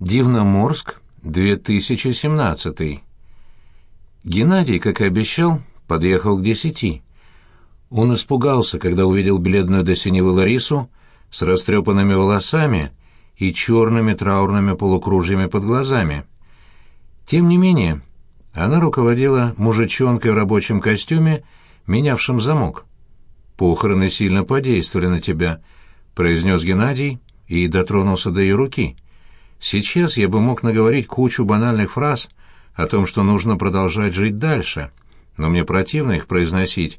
Дивноморск, 2017. Геннадий, как и обещал, подъехал к десяти. Он испугался, когда увидел бледную до синевы Ларису с растрепанными волосами и черными траурными полукружьями под глазами. Тем не менее, она руководила мужичонкой в рабочем костюме, менявшим замок. «Похороны сильно подействовали на тебя», — произнес Геннадий и дотронулся до ее руки — Сейчас я бы мог наговорить кучу банальных фраз о том, что нужно продолжать жить дальше, но мне противно их произносить.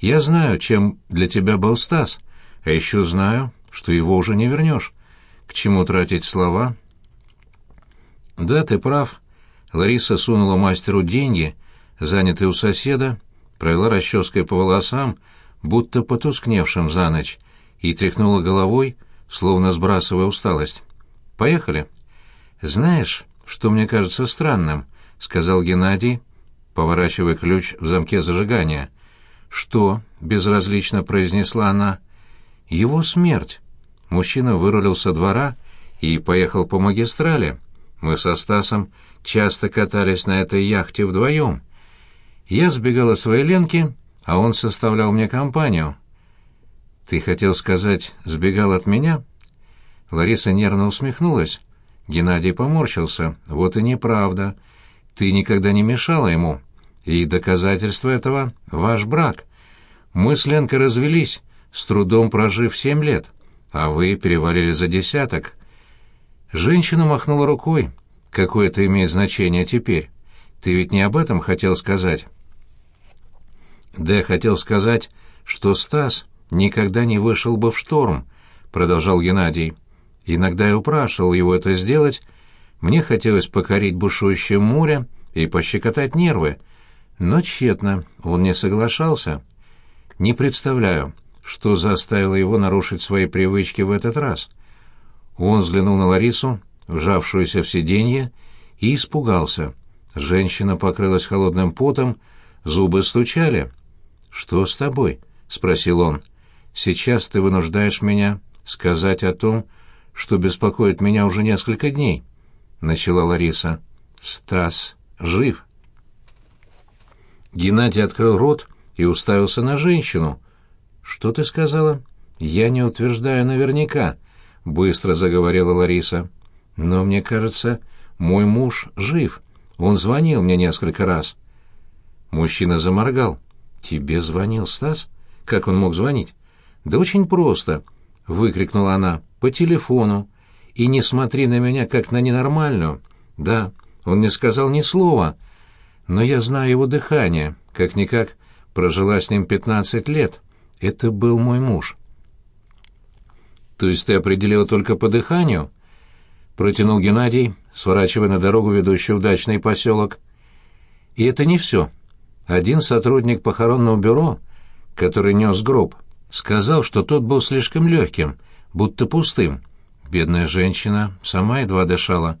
Я знаю, чем для тебя был Стас, а еще знаю, что его уже не вернешь. К чему тратить слова? Да, ты прав. Лариса сунула мастеру деньги, занятые у соседа, провела расческой по волосам, будто потускневшим за ночь, и тряхнула головой, словно сбрасывая усталость. Поехали. Знаешь, что мне кажется странным, сказал Геннадий, поворачивая ключ в замке зажигания. Что? безразлично произнесла она. Его смерть. Мужчина вырулил со двора и поехал по магистрали. Мы со Стасом часто катались на этой яхте вдвоем. Я сбегал от своей Ленки, а он составлял мне компанию. Ты хотел сказать, сбегал от меня? Лариса нервно усмехнулась. Геннадий поморщился. «Вот и неправда. Ты никогда не мешала ему. И доказательство этого — ваш брак. Мы с Ленкой развелись, с трудом прожив семь лет, а вы перевалили за десяток». Женщина махнула рукой. «Какое это имеет значение теперь? Ты ведь не об этом хотел сказать?» «Да я хотел сказать, что Стас никогда не вышел бы в шторм», — продолжал Геннадий. Иногда я упрашивал его это сделать. Мне хотелось покорить бушующее море и пощекотать нервы. Но тщетно, он не соглашался. Не представляю, что заставило его нарушить свои привычки в этот раз. Он взглянул на Ларису, вжавшуюся в сиденье, и испугался. Женщина покрылась холодным потом, зубы стучали. «Что с тобой?» — спросил он. «Сейчас ты вынуждаешь меня сказать о том, что беспокоит меня уже несколько дней», — начала Лариса. «Стас жив». Геннадий открыл рот и уставился на женщину. «Что ты сказала?» «Я не утверждаю наверняка», — быстро заговорила Лариса. «Но мне кажется, мой муж жив. Он звонил мне несколько раз». Мужчина заморгал. «Тебе звонил Стас? Как он мог звонить?» «Да очень просто», — выкрикнула она по телефону, и не смотри на меня как на ненормальную. Да, он не сказал ни слова, но я знаю его дыхание, как-никак прожила с ним пятнадцать лет. Это был мой муж. То есть ты определила только по дыханию? Протянул Геннадий, сворачивая на дорогу, ведущую в дачный поселок. И это не все. Один сотрудник похоронного бюро, который нес гроб, сказал, что тот был слишком легким — будто пустым. Бедная женщина сама едва дышала.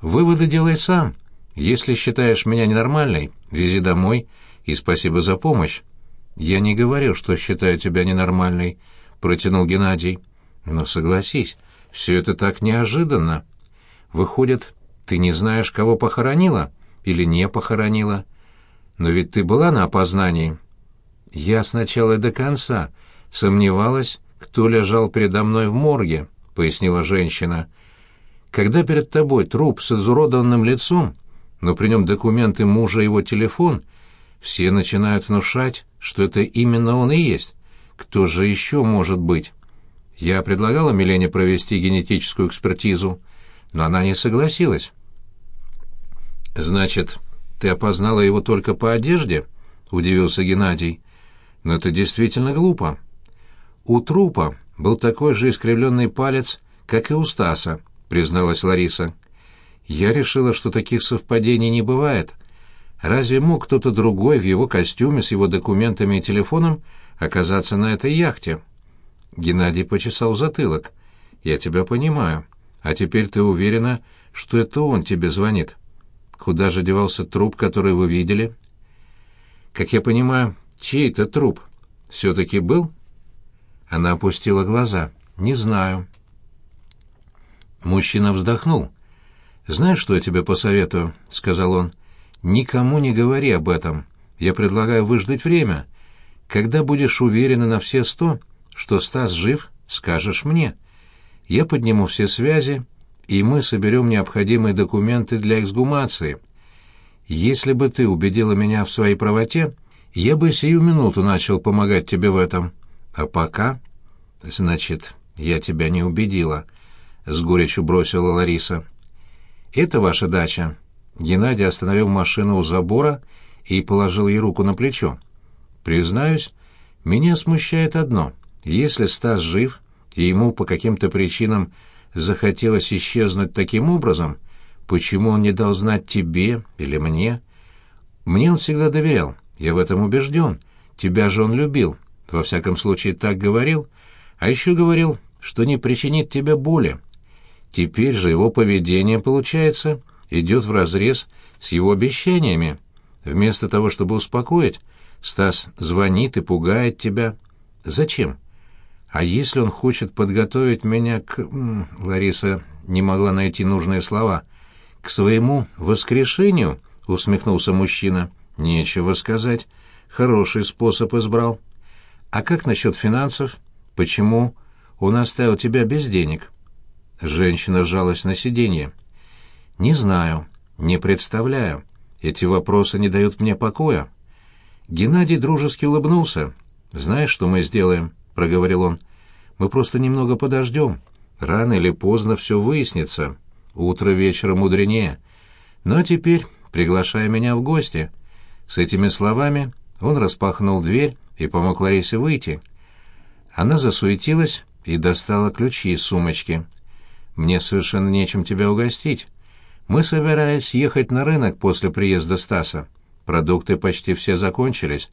Выводы делай сам. Если считаешь меня ненормальной, вези домой и спасибо за помощь. Я не говорю, что считаю тебя ненормальной, протянул Геннадий. Но согласись, все это так неожиданно. Выходит, ты не знаешь, кого похоронила или не похоронила. Но ведь ты была на опознании. Я сначала и до конца сомневалась, кто лежал передо мной в морге», — пояснила женщина. «Когда перед тобой труп с изуродованным лицом, но при нем документы мужа и его телефон, все начинают внушать, что это именно он и есть. Кто же еще может быть?» Я предлагала Милене провести генетическую экспертизу, но она не согласилась. «Значит, ты опознала его только по одежде?» — удивился Геннадий. «Но это действительно глупо. У трупа был такой же искривленный палец, как и у Стаса, призналась Лариса. Я решила, что таких совпадений не бывает. Разве мог кто-то другой в его костюме с его документами и телефоном оказаться на этой яхте? Геннадий почесал затылок. Я тебя понимаю. А теперь ты уверена, что это он тебе звонит? Куда же девался труп, который вы видели? Как я понимаю, чей это труп? Все-таки был? Она опустила глаза. «Не знаю». Мужчина вздохнул. «Знаешь, что я тебе посоветую?» — сказал он. «Никому не говори об этом. Я предлагаю выждать время. Когда будешь уверена на все сто, что Стас жив, скажешь мне. Я подниму все связи, и мы соберем необходимые документы для эксгумации. Если бы ты убедила меня в своей правоте, я бы сию минуту начал помогать тебе в этом. А пока... Значит, я тебя не убедила, — с горечью бросила Лариса. Это ваша дача. Геннадий остановил машину у забора и положил ей руку на плечо. Признаюсь, меня смущает одно. Если Стас жив, и ему по каким-то причинам захотелось исчезнуть таким образом, почему он не дал знать тебе или мне? Мне он всегда доверял, я в этом убежден. Тебя же он любил, во всяком случае так говорил, а еще говорил, что не причинит тебе боли. Теперь же его поведение, получается, идет вразрез с его обещаниями. Вместо того, чтобы успокоить, Стас звонит и пугает тебя. Зачем? А если он хочет подготовить меня к... Лариса не могла найти нужные слова. К своему воскрешению, усмехнулся мужчина. Нечего сказать. Хороший способ избрал. А как насчет финансов? Почему он оставил тебя без денег? Женщина сжалась на сиденье. Не знаю, не представляю. Эти вопросы не дают мне покоя. Геннадий дружески улыбнулся. «Знаешь, что мы сделаем?» — проговорил он. «Мы просто немного подождем. Рано или поздно все выяснится. Утро вечера мудренее. А теперь приглашай меня в гости». С этими словами он распахнул дверь и помог Ларисе выйти. Она засуетилась и достала ключи из сумочки. «Мне совершенно нечем тебя угостить. Мы собирались ехать на рынок после приезда Стаса. Продукты почти все закончились.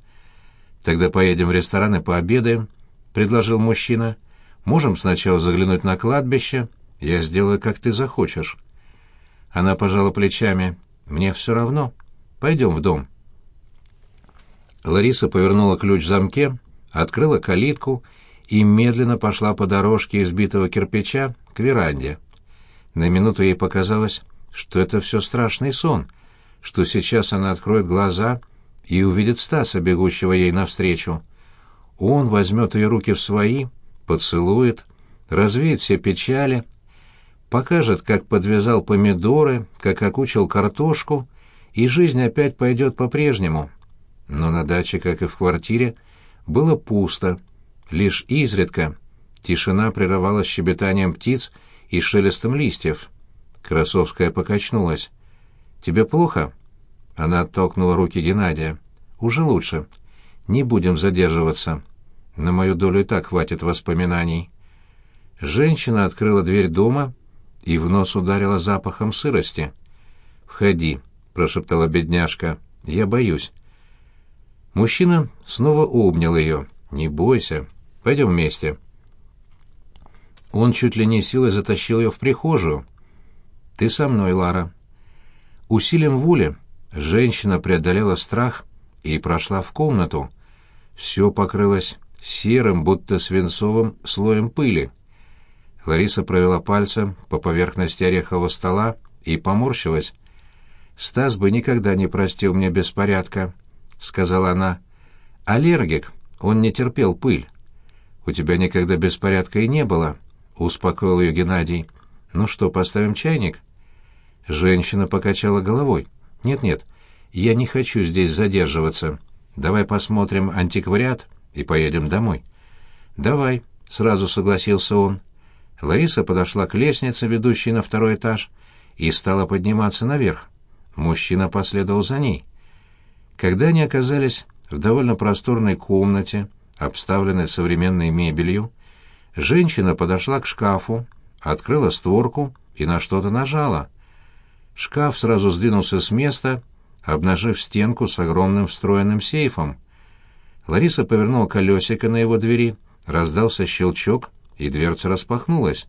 Тогда поедем в ресторан и пообедаем, предложил мужчина. Можем сначала заглянуть на кладбище. Я сделаю, как ты захочешь. Она пожала плечами. Мне все равно. Пойдем в дом. Лариса повернула ключ в замке, открыла калитку и медленно пошла по дорожке избитого кирпича к веранде. На минуту ей показалось, что это все страшный сон, что сейчас она откроет глаза и увидит Стаса, бегущего ей навстречу. Он возьмет ее руки в свои, поцелует, развеет все печали, покажет, как подвязал помидоры, как окучил картошку, и жизнь опять пойдет по-прежнему. Но на даче, как и в квартире, было пусто. Лишь изредка тишина прерывалась щебетанием птиц и шелестом листьев. Красовская покачнулась. «Тебе плохо?» Она оттолкнула руки Геннадия. «Уже лучше. Не будем задерживаться. На мою долю и так хватит воспоминаний». Женщина открыла дверь дома и в нос ударила запахом сырости. «Входи», — прошептала бедняжка. «Я боюсь». Мужчина снова обнял ее. «Не бойся. Пойдем вместе». Он чуть ли не силой затащил ее в прихожую. Ты со мной, Лара. Усилием воли женщина преодолела страх и прошла в комнату. Все покрылось серым, будто свинцовым слоем пыли. Лариса провела пальцем по поверхности орехового стола и поморщилась. «Стас бы никогда не простил мне беспорядка», — сказала она. «Аллергик, он не терпел пыль». «У тебя никогда беспорядка и не было», — успокоил ее Геннадий. «Ну что, поставим чайник?» Женщина покачала головой. «Нет-нет, я не хочу здесь задерживаться. Давай посмотрим антиквариат и поедем домой». «Давай», — сразу согласился он. Лариса подошла к лестнице, ведущей на второй этаж, и стала подниматься наверх. Мужчина последовал за ней. Когда они оказались в довольно просторной комнате, обставленной современной мебелью, женщина подошла к шкафу, открыла створку и на что-то нажала. Шкаф сразу сдвинулся с места, обнажив стенку с огромным встроенным сейфом. Лариса повернула колесико на его двери, раздался щелчок, и дверца распахнулась.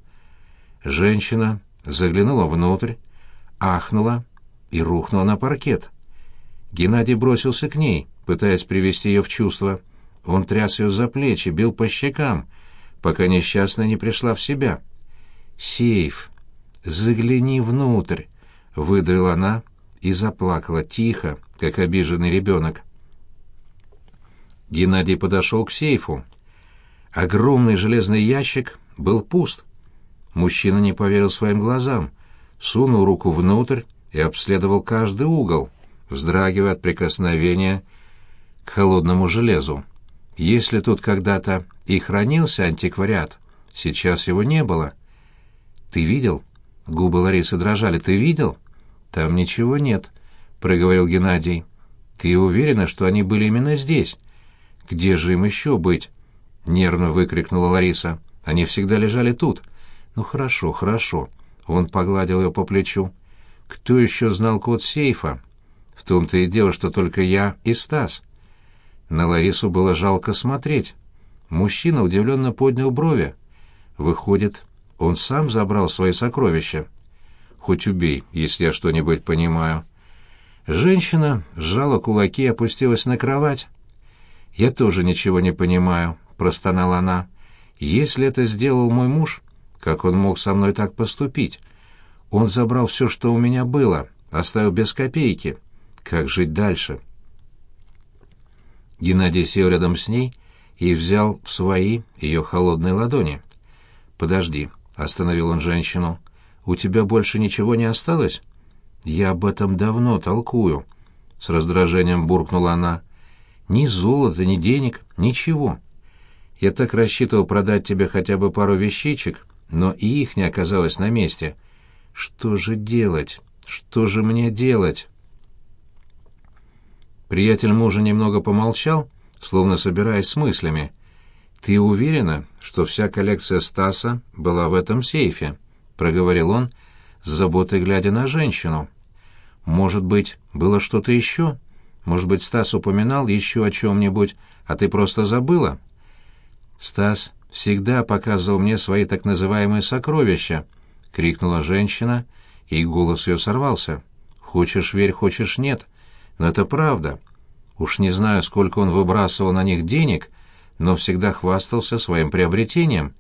Женщина заглянула внутрь, ахнула и рухнула на паркет. Геннадий бросился к ней, пытаясь привести ее в чувство. Он тряс ее за плечи, бил по щекам, пока несчастная не пришла в себя. «Сейф! Загляни внутрь!» выдавила она и заплакала тихо, как обиженный ребенок. Геннадий подошел к сейфу. Огромный железный ящик был пуст. Мужчина не поверил своим глазам, сунул руку внутрь и обследовал каждый угол, вздрагивая от прикосновения к холодному железу. Если тут когда-то и хранился антиквариат, сейчас его не было. «Ты видел?» — губы Ларисы дрожали. «Ты видел?» «Там ничего нет», — проговорил Геннадий. «Ты уверена, что они были именно здесь?» «Где же им еще быть?» — нервно выкрикнула Лариса. «Они всегда лежали тут». «Ну хорошо, хорошо». Он погладил ее по плечу. «Кто еще знал код сейфа?» «В том-то и дело, что только я и Стас». На Ларису было жалко смотреть. Мужчина удивленно поднял брови. Выходит, он сам забрал свои сокровища. Хоть убей, если я что-нибудь понимаю. Женщина сжала кулаки и опустилась на кровать. «Я тоже ничего не понимаю», — простонала она. «Если это сделал мой муж, как он мог со мной так поступить? Он забрал все, что у меня было, оставил без копейки. Как жить дальше?» Геннадий сел рядом с ней и взял в свои ее холодные ладони. «Подожди», — остановил он женщину. «У тебя больше ничего не осталось?» «Я об этом давно толкую», — с раздражением буркнула она. Ни золота, ни денег, ничего. Я так рассчитывал продать тебе хотя бы пару вещичек, но и их не оказалось на месте. Что же делать? Что же мне делать? Приятель мужа немного помолчал, словно собираясь с мыслями. «Ты уверена, что вся коллекция Стаса была в этом сейфе?» — проговорил он, с заботой глядя на женщину. «Может быть, было что-то еще?» Может быть, Стас упоминал еще о чем-нибудь, а ты просто забыла? Стас всегда показывал мне свои так называемые сокровища, — крикнула женщина, и голос ее сорвался. Хочешь верь, хочешь нет. Но это правда. Уж не знаю, сколько он выбрасывал на них денег, но всегда хвастался своим приобретением.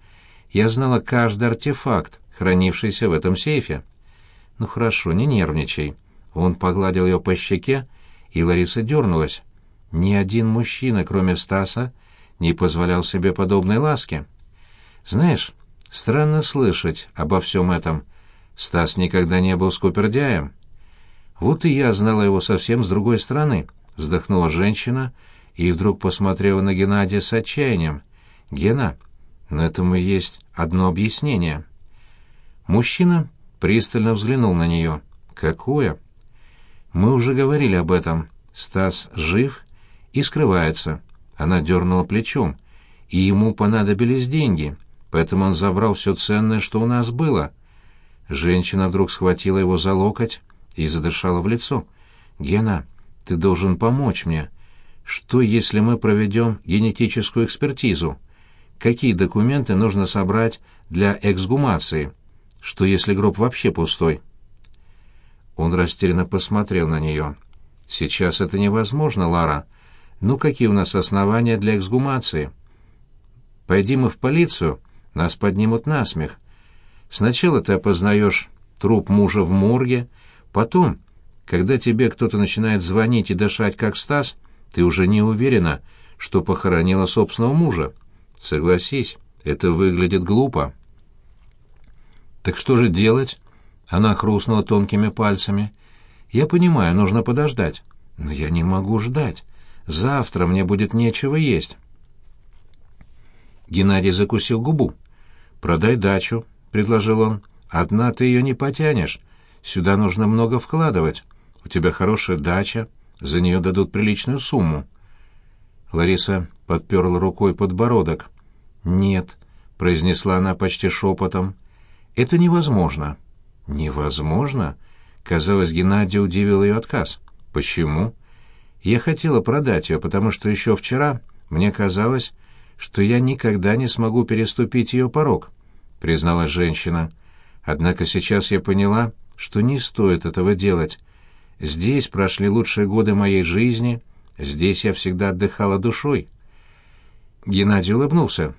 Я знала каждый артефакт, хранившийся в этом сейфе. Ну хорошо, не нервничай. Он погладил ее по щеке, и Лариса дернулась. Ни один мужчина, кроме Стаса, не позволял себе подобной ласки. Знаешь, странно слышать обо всем этом. Стас никогда не был скупердяем. Вот и я знала его совсем с другой стороны, вздохнула женщина и вдруг посмотрела на Геннадия с отчаянием. Гена, на этому есть одно объяснение. Мужчина пристально взглянул на нее. Какое? Мы уже говорили об этом. Стас жив и скрывается. Она дернула плечом. И ему понадобились деньги, поэтому он забрал все ценное, что у нас было. Женщина вдруг схватила его за локоть и задышала в лицо. «Гена, ты должен помочь мне. Что, если мы проведем генетическую экспертизу? Какие документы нужно собрать для эксгумации? Что, если гроб вообще пустой?» Он растерянно посмотрел на нее. «Сейчас это невозможно, Лара. Ну, какие у нас основания для эксгумации? Пойди мы в полицию, нас поднимут на смех. Сначала ты опознаешь труп мужа в морге, потом, когда тебе кто-то начинает звонить и дышать, как Стас, ты уже не уверена, что похоронила собственного мужа. Согласись, это выглядит глупо». «Так что же делать?» Она хрустнула тонкими пальцами. «Я понимаю, нужно подождать. Но я не могу ждать. Завтра мне будет нечего есть». Геннадий закусил губу. «Продай дачу», — предложил он. «Одна ты ее не потянешь. Сюда нужно много вкладывать. У тебя хорошая дача, за нее дадут приличную сумму». Лариса подперла рукой подбородок. «Нет», — произнесла она почти шепотом, — «это невозможно». «Невозможно?» Казалось, Геннадий удивил ее отказ. «Почему?» «Я хотела продать ее, потому что еще вчера мне казалось, что я никогда не смогу переступить ее порог», — призналась женщина. «Однако сейчас я поняла, что не стоит этого делать. Здесь прошли лучшие годы моей жизни, здесь я всегда отдыхала душой». Геннадий улыбнулся.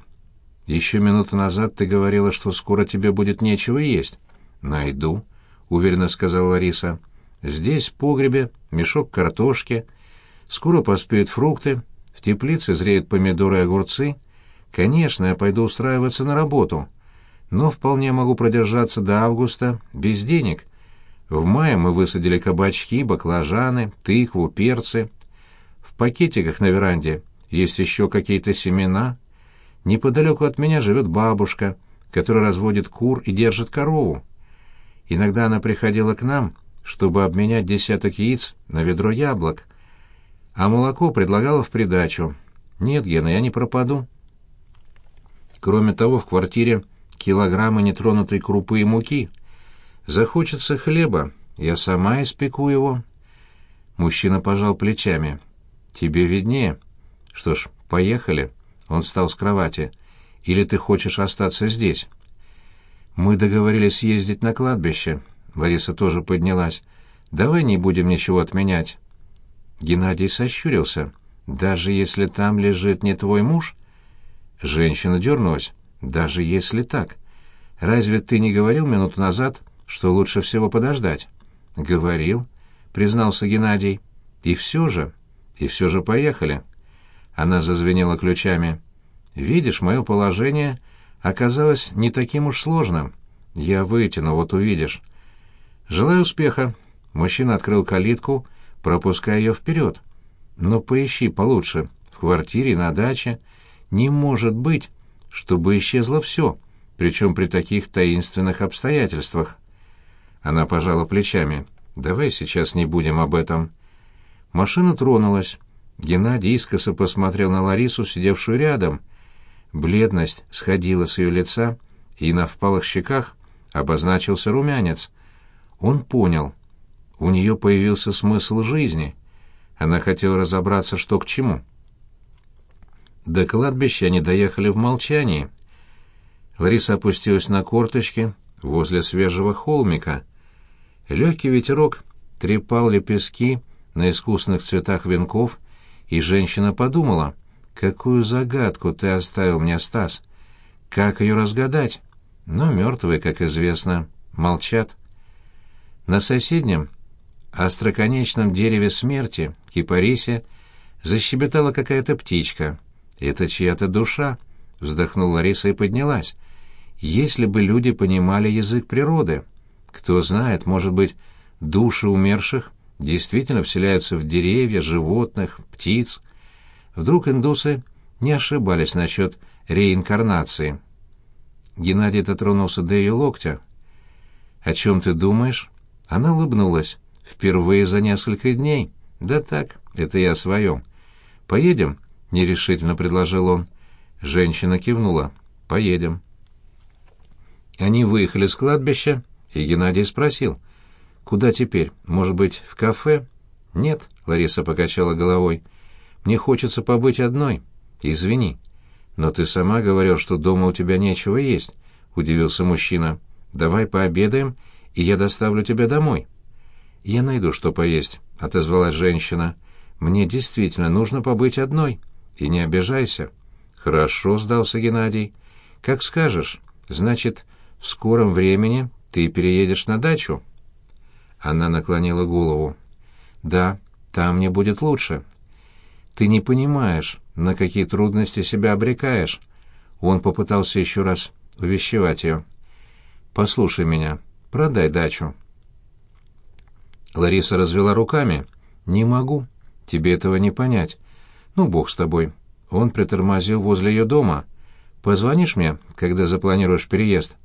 «Еще минуту назад ты говорила, что скоро тебе будет нечего есть». «Найду», — уверенно сказала Лариса. «Здесь, в погребе, мешок картошки. Скоро поспеют фрукты, в теплице зреют помидоры и огурцы. Конечно, я пойду устраиваться на работу, но вполне могу продержаться до августа без денег. В мае мы высадили кабачки, баклажаны, тыкву, перцы. В пакетиках на веранде есть еще какие-то семена. Неподалеку от меня живет бабушка, которая разводит кур и держит корову. Иногда она приходила к нам, чтобы обменять десяток яиц на ведро яблок, а молоко предлагала в придачу. Нет, Гена, я не пропаду. Кроме того, в квартире килограммы нетронутой крупы и муки. Захочется хлеба, я сама испеку его. Мужчина пожал плечами. Тебе виднее. Что ж, поехали. Он встал с кровати. Или ты хочешь остаться здесь? Мы договорились ездить на кладбище. Лариса тоже поднялась. Давай не будем ничего отменять. Геннадий сощурился. Даже если там лежит не твой муж? Женщина дернулась. Даже если так. Разве ты не говорил минуту назад, что лучше всего подождать. Говорил, признался Геннадий. И все же, и все же поехали. Она зазвенела ключами. Видишь, мое положение оказалось не таким уж сложным. Я вытяну, вот увидишь. Желаю успеха. Мужчина открыл калитку, пропуская ее вперед. Но поищи получше. В квартире, на даче. Не может быть, чтобы исчезло все, причем при таких таинственных обстоятельствах. Она пожала плечами. «Давай сейчас не будем об этом». Машина тронулась. Геннадий искоса посмотрел на Ларису, сидевшую рядом. Бледность сходила с ее лица, и на впалых щеках обозначился румянец. Он понял. У нее появился смысл жизни. Она хотела разобраться, что к чему. До кладбища они доехали в молчании. Лариса опустилась на корточки возле свежего холмика. Легкий ветерок трепал лепестки на искусных цветах венков, и женщина подумала, «Какую загадку ты оставил мне, Стас? Как ее разгадать?» Но мертвые, как известно, молчат. На соседнем, остроконечном дереве смерти, кипарисе, защебетала какая-то птичка. «Это чья-то душа», — вздохнула Лариса и поднялась. «Если бы люди понимали язык природы...» Кто знает, может быть, души умерших действительно вселяются в деревья, животных, птиц. Вдруг индусы не ошибались насчет реинкарнации. Геннадий дотронулся до ее локтя. «О чем ты думаешь?» Она улыбнулась. «Впервые за несколько дней. Да так, это я о своем. Поедем?» — нерешительно предложил он. Женщина кивнула. «Поедем». Они выехали с кладбища и Геннадий спросил, «Куда теперь? Может быть, в кафе?» «Нет», — Лариса покачала головой, — «мне хочется побыть одной. Извини». «Но ты сама говорил, что дома у тебя нечего есть», — удивился мужчина. «Давай пообедаем, и я доставлю тебя домой». «Я найду, что поесть», — отозвалась женщина. «Мне действительно нужно побыть одной. И не обижайся». «Хорошо», — сдался Геннадий. «Как скажешь. Значит, в скором времени ты переедешь на дачу?» Она наклонила голову. «Да, там мне будет лучше». «Ты не понимаешь, на какие трудности себя обрекаешь». Он попытался еще раз увещевать ее. «Послушай меня, продай дачу». Лариса развела руками. «Не могу. Тебе этого не понять. Ну, бог с тобой». Он притормозил возле ее дома. «Позвонишь мне, когда запланируешь переезд?»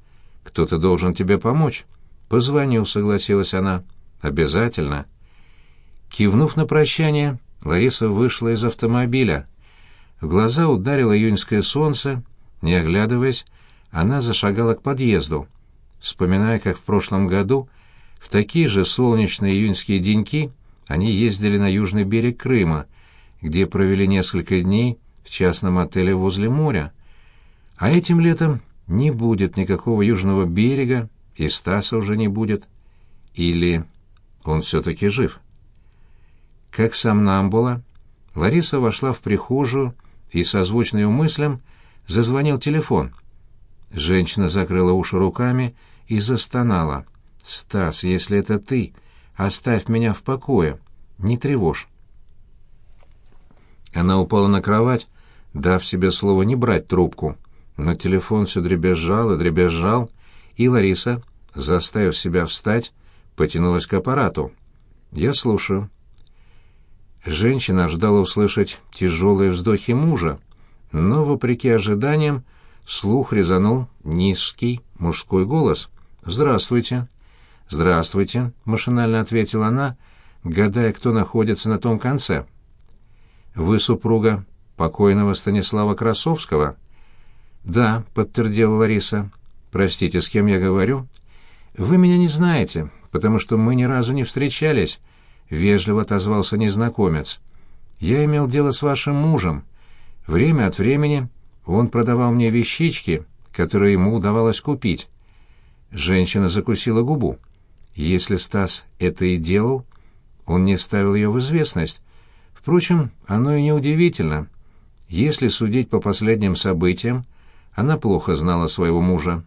Кто-то должен тебе помочь. Позвонил, согласилась она. Обязательно. Кивнув на прощание, Лариса вышла из автомобиля. В глаза ударило июньское солнце. Не оглядываясь, она зашагала к подъезду, вспоминая, как в прошлом году в такие же солнечные июньские деньки они ездили на южный берег Крыма, где провели несколько дней в частном отеле возле моря. А этим летом не будет никакого южного берега, и Стаса уже не будет. Или он все-таки жив? Как сам Намбула, Лариса вошла в прихожую, и созвучно ее мыслям зазвонил телефон. Женщина закрыла уши руками и застонала. «Стас, если это ты, оставь меня в покое, не тревожь». Она упала на кровать, дав себе слово не брать трубку. Но телефон все дребезжал и дребезжал, и Лариса, заставив себя встать, потянулась к аппарату. «Я слушаю». Женщина ждала услышать тяжелые вздохи мужа, но, вопреки ожиданиям, слух резанул низкий мужской голос. «Здравствуйте». «Здравствуйте», — машинально ответила она, гадая, кто находится на том конце. «Вы супруга покойного Станислава Красовского?» «Да», — подтвердила Лариса. «Простите, с кем я говорю?» «Вы меня не знаете, потому что мы ни разу не встречались», — вежливо отозвался незнакомец. «Я имел дело с вашим мужем. Время от времени он продавал мне вещички, которые ему удавалось купить». Женщина закусила губу. Если Стас это и делал, он не ставил ее в известность. Впрочем, оно и не удивительно. Если судить по последним событиям, она плохо знала своего мужа.